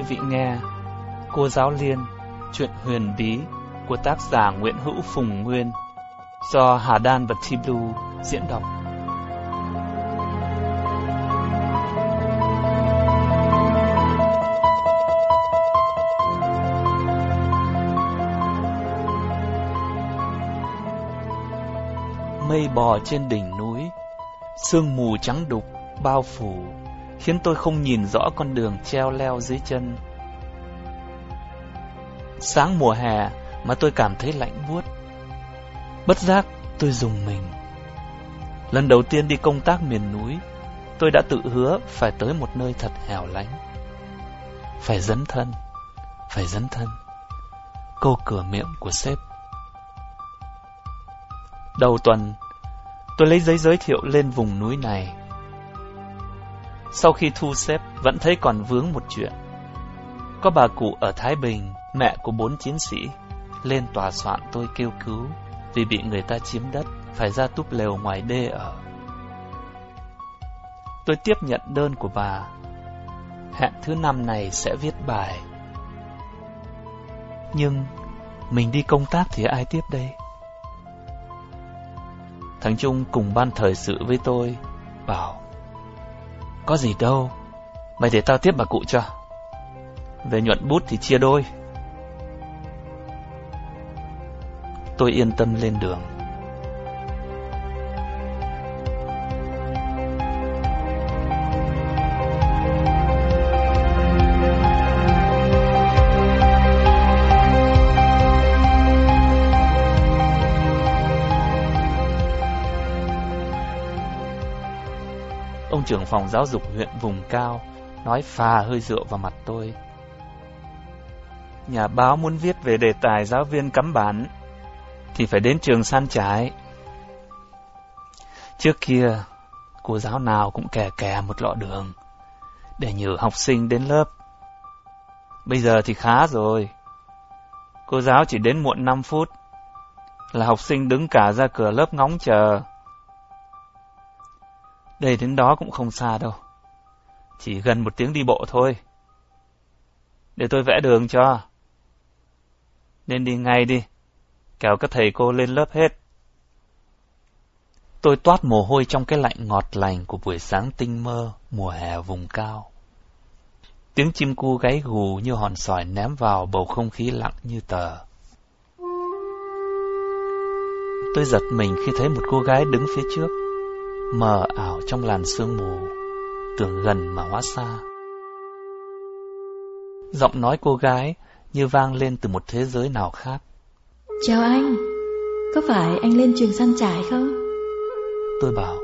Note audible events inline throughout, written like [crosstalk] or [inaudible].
Quý vị nghe Cô Giáo Liên, chuyện huyền bí của tác giả Nguyễn Hữu Phùng Nguyên do Hà Đan và Thi Blue diễn đọc. Mây bò trên đỉnh núi, sương mù trắng đục bao phủ khiến tôi không nhìn rõ con đường treo leo dưới chân. Sáng mùa hè mà tôi cảm thấy lạnh buốt. Bất giác tôi dùng mình. Lần đầu tiên đi công tác miền núi, tôi đã tự hứa phải tới một nơi thật hẻo lánh. Phải dấn thân, phải dấn thân. Câu cửa miệng của sếp. Đầu tuần, tôi lấy giấy giới thiệu lên vùng núi này. Sau khi thu xếp, vẫn thấy còn vướng một chuyện. Có bà cụ ở Thái Bình, mẹ của bốn chiến sĩ, lên tòa soạn tôi kêu cứu vì bị người ta chiếm đất, phải ra túp lều ngoài đê ở. Tôi tiếp nhận đơn của bà. Hẹn thứ năm này sẽ viết bài. Nhưng mình đi công tác thì ai tiếp đây? Thằng Trung cùng ban thời sự với tôi, bảo có gì đâu, mày để tao tiếp bà cụ cho. Về nhuận bút thì chia đôi. Tôi yên tâm lên đường. Ông trưởng phòng giáo dục huyện vùng cao nói phà hơi rượu vào mặt tôi. Nhà báo muốn viết về đề tài giáo viên cắm bản thì phải đến trường san trái. Trước kia, cô giáo nào cũng kè kè một lọ đường để nhử học sinh đến lớp. Bây giờ thì khá rồi. Cô giáo chỉ đến muộn 5 phút là học sinh đứng cả ra cửa lớp ngóng chờ. Đây đến đó cũng không xa đâu. Chỉ gần một tiếng đi bộ thôi. Để tôi vẽ đường cho. Nên đi ngay đi. Kéo các thầy cô lên lớp hết. Tôi toát mồ hôi trong cái lạnh ngọt lành của buổi sáng tinh mơ, mùa hè vùng cao. Tiếng chim cu gáy gù như hòn sỏi ném vào bầu không khí lặng như tờ. Tôi giật mình khi thấy một cô gái đứng phía trước mờ ảo trong làn sương mù, tưởng gần mà hóa xa. Giọng nói cô gái như vang lên từ một thế giới nào khác. Chào anh, có phải anh lên trường săn trải không? Tôi bảo,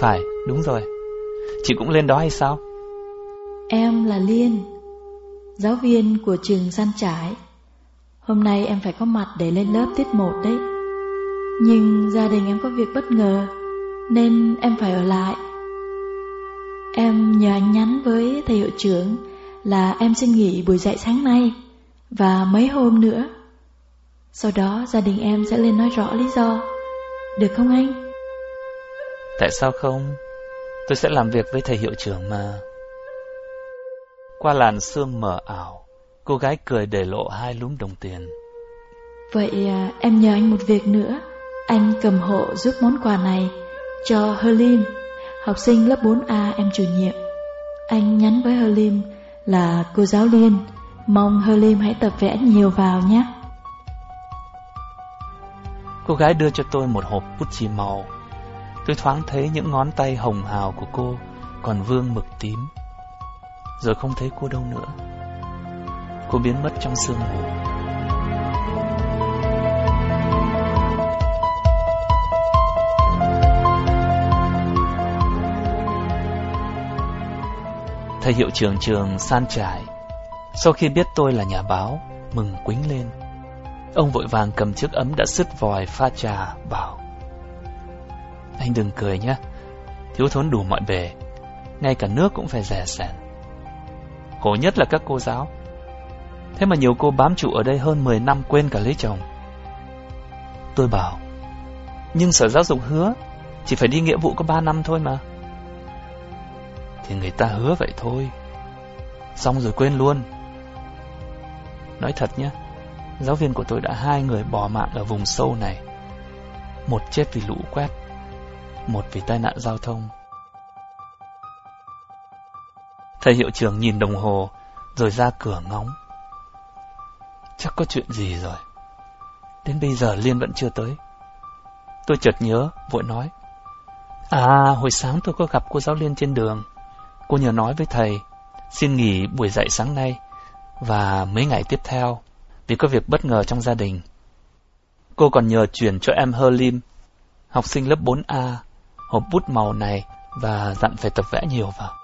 phải, đúng rồi. Chị cũng lên đó hay sao? Em là Liên, giáo viên của trường săn trải. Hôm nay em phải có mặt để lên lớp tiết 1 đấy. Nhưng gia đình em có việc bất ngờ nên em phải ở lại. Em nhờ anh nhắn với thầy hiệu trưởng là em xin nghỉ buổi dạy sáng nay và mấy hôm nữa. Sau đó gia đình em sẽ lên nói rõ lý do. Được không anh? Tại sao không? Tôi sẽ làm việc với thầy hiệu trưởng mà. Qua làn sương mờ ảo, cô gái cười để lộ hai lúm đồng tiền. Vậy à, em nhờ anh một việc nữa. Anh cầm hộ giúp món quà này cho Herlim, học sinh lớp 4A em chủ nhiệm. Anh nhắn với Herlim là cô giáo Liên, mong Herlim hãy tập vẽ nhiều vào nhé. Cô gái đưa cho tôi một hộp bút chì màu. Tôi thoáng thấy những ngón tay hồng hào của cô còn vương mực tím. Rồi không thấy cô đâu nữa. Cô biến mất trong sương mù. Thầy hiệu trưởng trường san trải. Sau khi biết tôi là nhà báo, Mừng quính lên. Ông vội vàng cầm chiếc ấm đã sứt vòi pha trà, Bảo, Anh đừng cười nhé, Thiếu thốn đủ mọi bề, Ngay cả nước cũng phải rẻ sẻn. Khổ nhất là các cô giáo. Thế mà nhiều cô bám trụ ở đây hơn 10 năm quên cả lấy chồng. Tôi bảo, Nhưng sở giáo dục hứa, Chỉ phải đi nghĩa vụ có 3 năm thôi mà thì người ta hứa vậy thôi. xong rồi quên luôn. Nói thật nhé, giáo viên của tôi đã hai người bỏ mạng ở vùng sâu này. Một chết vì lũ quét, một vì tai nạn giao thông. Thầy hiệu trưởng nhìn đồng hồ, rồi ra cửa ngóng. Chắc có chuyện gì rồi. Đến bây giờ Liên vẫn chưa tới. Tôi chợt nhớ, vội nói. À, hồi sáng tôi có gặp cô giáo Liên trên đường. Cô nhờ nói với thầy, xin nghỉ buổi dạy sáng nay và mấy ngày tiếp theo vì có việc bất ngờ trong gia đình. Cô còn nhờ chuyển cho em Hơ Lim học sinh lớp 4A, hộp bút màu này và dặn phải tập vẽ nhiều vào.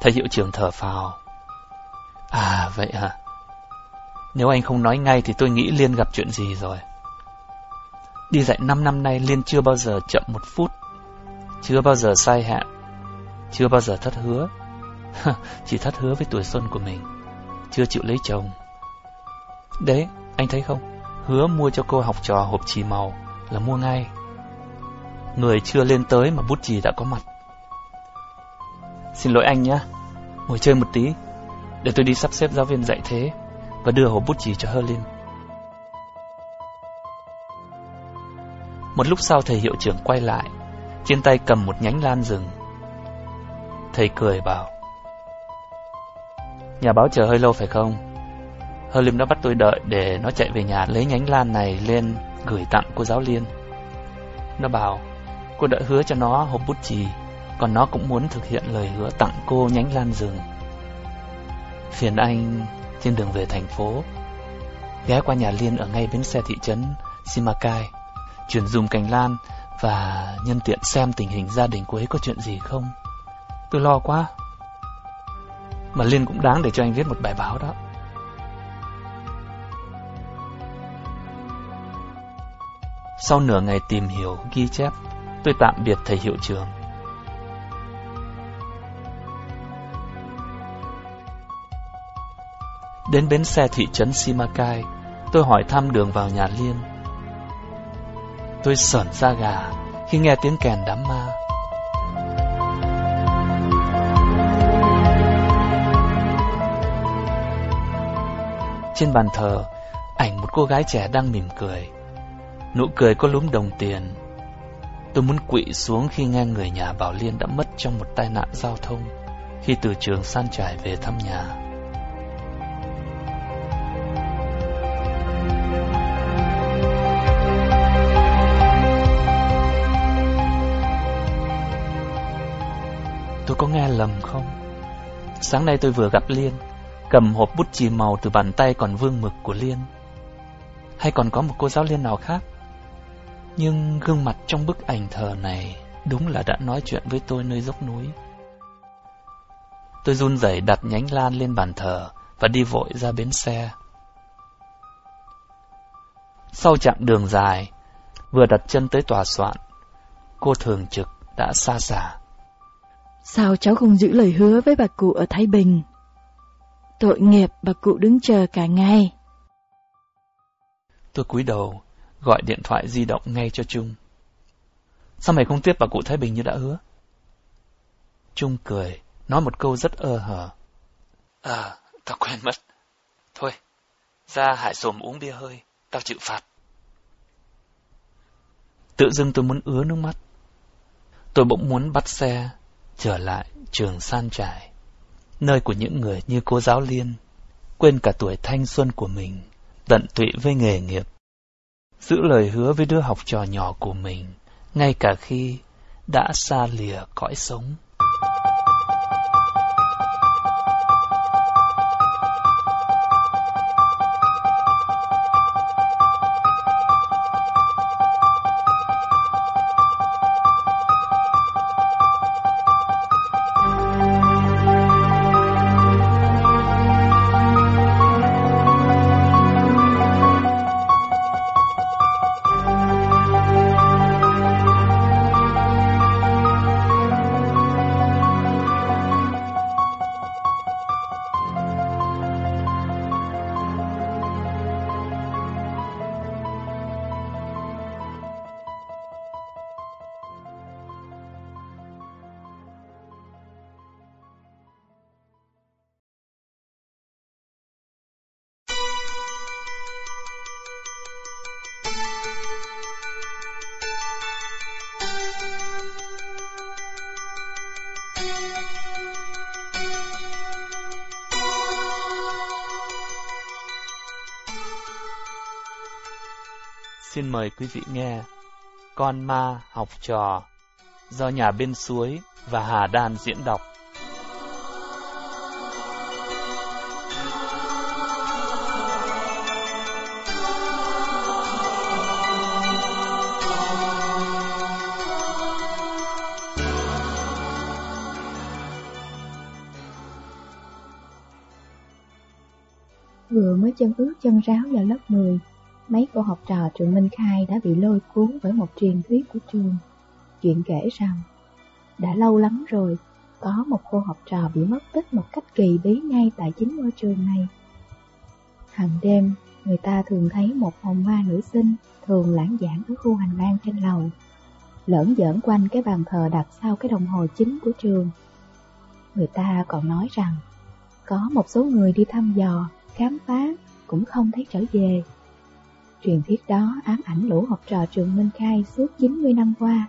Thầy hiệu trưởng thở phào. À, vậy à? Nếu anh không nói ngay thì tôi nghĩ Liên gặp chuyện gì rồi. Đi dạy 5 năm nay Liên chưa bao giờ chậm một phút, chưa bao giờ sai hẹn, chưa bao giờ thất hứa. [laughs] Chỉ thất hứa với tuổi xuân của mình, chưa chịu lấy chồng. Đấy, anh thấy không? Hứa mua cho cô học trò hộp chì màu là mua ngay. Người chưa lên tới mà bút chì đã có mặt. Xin lỗi anh nhé, ngồi chơi một tí, để tôi đi sắp xếp giáo viên dạy thế và đưa hộp bút chì cho Herlin. Một lúc sau thầy hiệu trưởng quay lại, trên tay cầm một nhánh lan rừng. Thầy cười bảo, Nhà báo chờ hơi lâu phải không? Herlim đã bắt tôi đợi để nó chạy về nhà lấy nhánh lan này lên gửi tặng cô giáo Liên. Nó bảo, cô đã hứa cho nó hộp bút chì, còn nó cũng muốn thực hiện lời hứa tặng cô nhánh lan rừng. Phiền anh trên đường về thành phố, ghé qua nhà Liên ở ngay bến xe thị trấn Simacai, chuyển dùng cành lan và nhân tiện xem tình hình gia đình cô ấy có chuyện gì không. Tôi lo quá. Mà Liên cũng đáng để cho anh viết một bài báo đó. Sau nửa ngày tìm hiểu, ghi chép, tôi tạm biệt thầy hiệu trường Đến bến xe thị trấn Simacai, tôi hỏi thăm đường vào nhà Liên. Tôi sởn ra gà khi nghe tiếng kèn đám ma. Trên bàn thờ, ảnh một cô gái trẻ đang mỉm cười. Nụ cười có lúm đồng tiền. Tôi muốn quỵ xuống khi nghe người nhà bảo Liên đã mất trong một tai nạn giao thông khi từ trường san trải về thăm nhà. Tôi có nghe lầm không? Sáng nay tôi vừa gặp Liên, cầm hộp bút chì màu từ bàn tay còn vương mực của Liên. Hay còn có một cô giáo Liên nào khác? Nhưng gương mặt trong bức ảnh thờ này đúng là đã nói chuyện với tôi nơi dốc núi. Tôi run rẩy đặt nhánh lan lên bàn thờ và đi vội ra bến xe. Sau chặng đường dài, vừa đặt chân tới tòa soạn, cô thường trực đã xa xả. Sao cháu không giữ lời hứa với bà cụ ở Thái Bình? Tội nghiệp bà cụ đứng chờ cả ngày. Tôi cúi đầu, gọi điện thoại di động ngay cho Trung. Sao mày không tiếp bà cụ Thái Bình như đã hứa? Trung cười, nói một câu rất ơ hở. À, tao quên mất. Thôi, ra hải sồm uống bia hơi, tao chịu phạt. Tự dưng tôi muốn ứa nước mắt. Tôi bỗng muốn bắt xe, trở lại trường san trải, nơi của những người như cô giáo Liên, quên cả tuổi thanh xuân của mình, tận tụy với nghề nghiệp, giữ lời hứa với đứa học trò nhỏ của mình, ngay cả khi đã xa lìa cõi sống. Xin mời quý vị nghe Con ma học trò do nhà bên suối và Hà Đan diễn đọc. Vừa mới chân ướt chân ráo vào lớp 10, mấy cô học trò trường Minh Khai đã bị lôi cuốn bởi một truyền thuyết của trường. Chuyện kể rằng, đã lâu lắm rồi, có một cô học trò bị mất tích một cách kỳ bí ngay tại chính ngôi trường này. Hằng đêm, người ta thường thấy một hồn ma nữ sinh thường lãng giảng ở khu hành lang trên lầu, lởn giỡn quanh cái bàn thờ đặt sau cái đồng hồ chính của trường. Người ta còn nói rằng, có một số người đi thăm dò, khám phá cũng không thấy trở về. Truyền thuyết đó ám ảnh lũ học trò trường Minh Khai suốt 90 năm qua.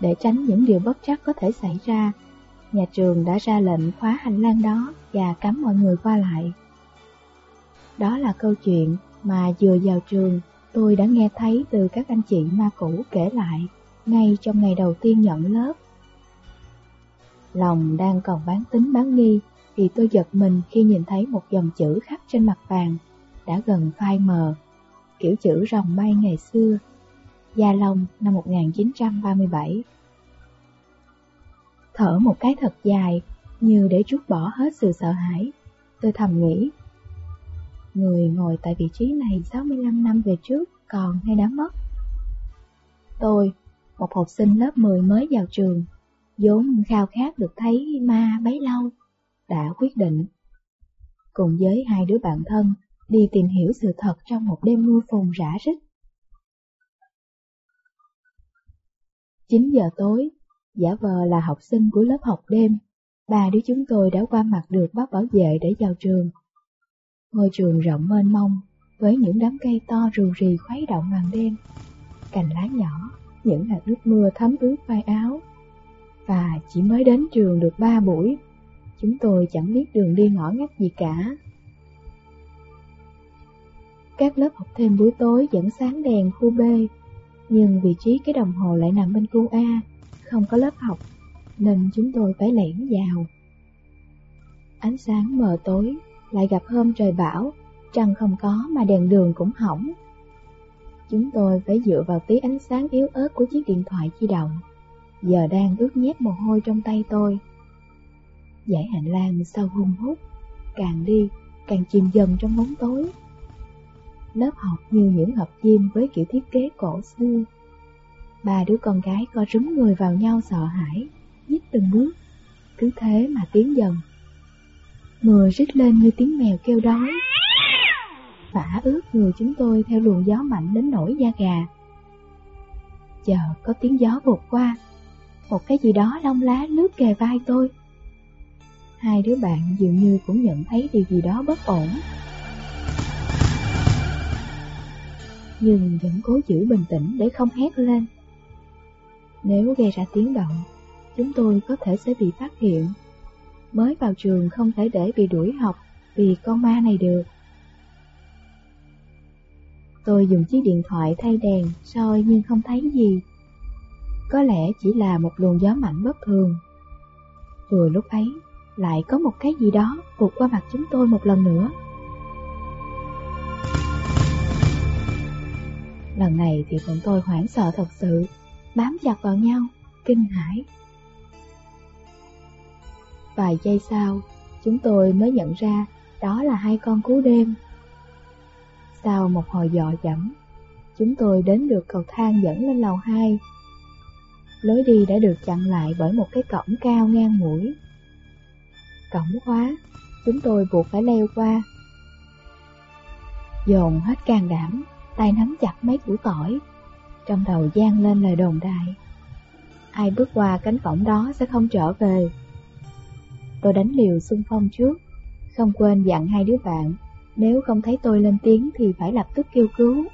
Để tránh những điều bất trắc có thể xảy ra, nhà trường đã ra lệnh khóa hành lang đó và cấm mọi người qua lại. Đó là câu chuyện mà vừa vào trường tôi đã nghe thấy từ các anh chị ma cũ kể lại ngay trong ngày đầu tiên nhận lớp. Lòng đang còn bán tính bán nghi thì tôi giật mình khi nhìn thấy một dòng chữ khắc trên mặt vàng đã gần phai mờ, kiểu chữ rồng bay ngày xưa, Gia Long năm 1937. Thở một cái thật dài, như để trút bỏ hết sự sợ hãi, tôi thầm nghĩ. Người ngồi tại vị trí này 65 năm về trước còn hay đã mất? Tôi, một học sinh lớp 10 mới vào trường, vốn khao khát được thấy ma bấy lâu, đã quyết định. Cùng với hai đứa bạn thân, đi tìm hiểu sự thật trong một đêm mưa phùn rã rít. 9 giờ tối, giả vờ là học sinh của lớp học đêm, ba đứa chúng tôi đã qua mặt được bác bảo vệ để vào trường. Ngôi trường rộng mênh mông, với những đám cây to rù rì khuấy động màn đêm, cành lá nhỏ, những hạt nước mưa thấm ướt vai áo. Và chỉ mới đến trường được ba buổi, chúng tôi chẳng biết đường đi ngõ ngách gì cả. Các lớp học thêm buổi tối vẫn sáng đèn khu B, nhưng vị trí cái đồng hồ lại nằm bên khu A, không có lớp học, nên chúng tôi phải lẻn vào. Ánh sáng mờ tối, lại gặp hôm trời bão, trăng không có mà đèn đường cũng hỏng. Chúng tôi phải dựa vào tí ánh sáng yếu ớt của chiếc điện thoại di động, giờ đang ướt nhét mồ hôi trong tay tôi. Dãy hành lang sau hung hút, càng đi càng chìm dần trong bóng tối lớp học như những hộp chim với kiểu thiết kế cổ xưa. Ba đứa con gái co rúm người vào nhau sợ hãi, nhích từng bước, cứ thế mà tiến dần. Mưa rít lên như tiếng mèo kêu đói. Phả ướt người chúng tôi theo luồng gió mạnh đến nổi da gà. Chờ có tiếng gió vụt qua, một cái gì đó lông lá lướt kề vai tôi. Hai đứa bạn dường như cũng nhận thấy điều gì đó bất ổn. Nhưng vẫn cố giữ bình tĩnh để không hét lên. Nếu gây ra tiếng động, chúng tôi có thể sẽ bị phát hiện. Mới vào trường không thể để bị đuổi học vì con ma này được. Tôi dùng chiếc điện thoại thay đèn soi nhưng không thấy gì. Có lẽ chỉ là một luồng gió mạnh bất thường. Vừa lúc ấy, lại có một cái gì đó vụt qua mặt chúng tôi một lần nữa. Lần này thì bọn tôi hoảng sợ thật sự, bám chặt vào nhau, kinh hãi. Vài giây sau, chúng tôi mới nhận ra đó là hai con cú đêm. Sau một hồi dò dẫm, chúng tôi đến được cầu thang dẫn lên lầu 2. Lối đi đã được chặn lại bởi một cái cổng cao ngang mũi. Cổng khóa, chúng tôi buộc phải leo qua. Dồn hết can đảm, tay nắm chặt mấy củ tỏi, trong đầu gian lên lời đồn đại. Ai bước qua cánh cổng đó sẽ không trở về. Tôi đánh liều xung phong trước, không quên dặn hai đứa bạn, nếu không thấy tôi lên tiếng thì phải lập tức kêu cứu.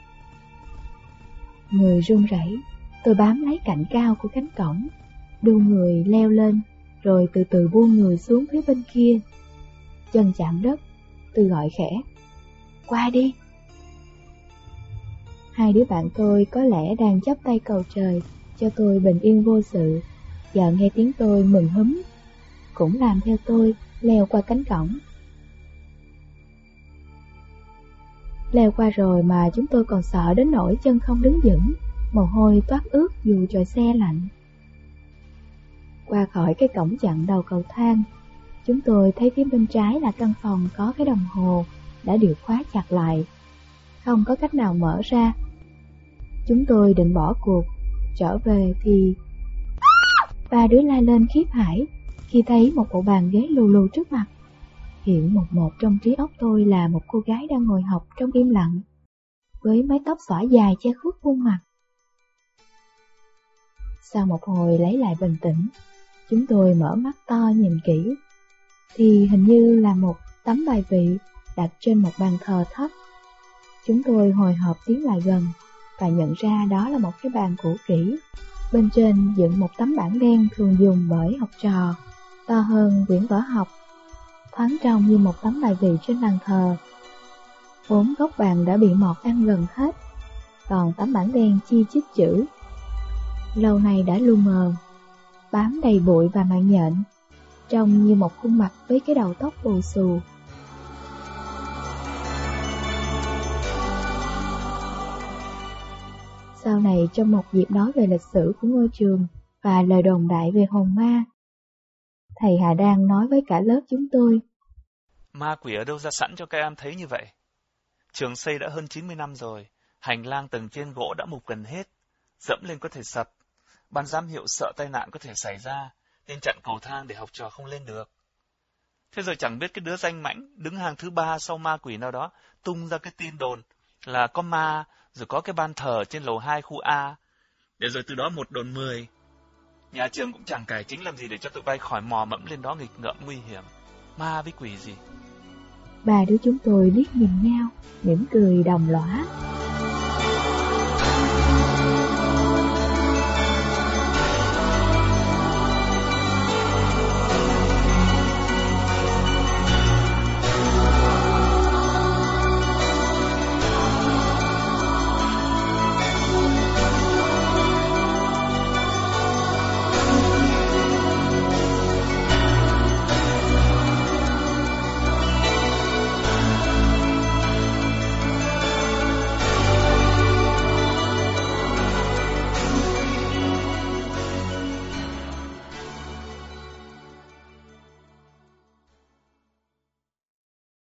Người run rẩy, tôi bám lấy cạnh cao của cánh cổng, đu người leo lên, rồi từ từ buông người xuống phía bên kia. Chân chạm đất, tôi gọi khẽ, qua đi. Hai đứa bạn tôi có lẽ đang chắp tay cầu trời cho tôi bình yên vô sự. Giờ nghe tiếng tôi mừng húm, cũng làm theo tôi leo qua cánh cổng. Leo qua rồi mà chúng tôi còn sợ đến nỗi chân không đứng vững, mồ hôi toát ướt dù trời xe lạnh. Qua khỏi cái cổng chặn đầu cầu thang, chúng tôi thấy phía bên trái là căn phòng có cái đồng hồ đã được khóa chặt lại, không có cách nào mở ra. Chúng tôi định bỏ cuộc, trở về thì... Ba đứa la lên khiếp hải khi thấy một bộ bàn ghế lù lù trước mặt. Hiện một một trong trí óc tôi là một cô gái đang ngồi học trong im lặng, với mái tóc xõa dài che khuất khuôn mặt. Sau một hồi lấy lại bình tĩnh, chúng tôi mở mắt to nhìn kỹ, thì hình như là một tấm bài vị đặt trên một bàn thờ thấp. Chúng tôi hồi hộp tiến lại gần và nhận ra đó là một cái bàn cũ kỹ. Bên trên dựng một tấm bảng đen thường dùng bởi học trò, to hơn quyển vở học, thoáng trông như một tấm bài vị trên bàn thờ. Bốn góc bàn đã bị mọt ăn gần hết, còn tấm bảng đen chi chít chữ. Lâu nay đã lu mờ, bám đầy bụi và mạng nhện, trông như một khuôn mặt với cái đầu tóc bù xù. Sau này trong một dịp nói về lịch sử của ngôi trường và lời đồn đại về hồn ma, thầy Hà Đan nói với cả lớp chúng tôi. Ma quỷ ở đâu ra sẵn cho các em thấy như vậy? Trường xây đã hơn 90 năm rồi, hành lang tầng trên gỗ đã mục gần hết, dẫm lên có thể sập, ban giám hiệu sợ tai nạn có thể xảy ra, nên chặn cầu thang để học trò không lên được. Thế rồi chẳng biết cái đứa danh mãnh đứng hàng thứ ba sau ma quỷ nào đó tung ra cái tin đồn là có ma rồi có cái ban thờ trên lầu 2 khu A, để rồi từ đó một đồn 10. Nhà trường cũng chẳng cải chính làm gì để cho tụi bay khỏi mò mẫm lên đó nghịch ngợm nguy hiểm. Ma với quỷ gì? Ba đứa chúng tôi liếc nhìn nhau, mỉm cười đồng lõa.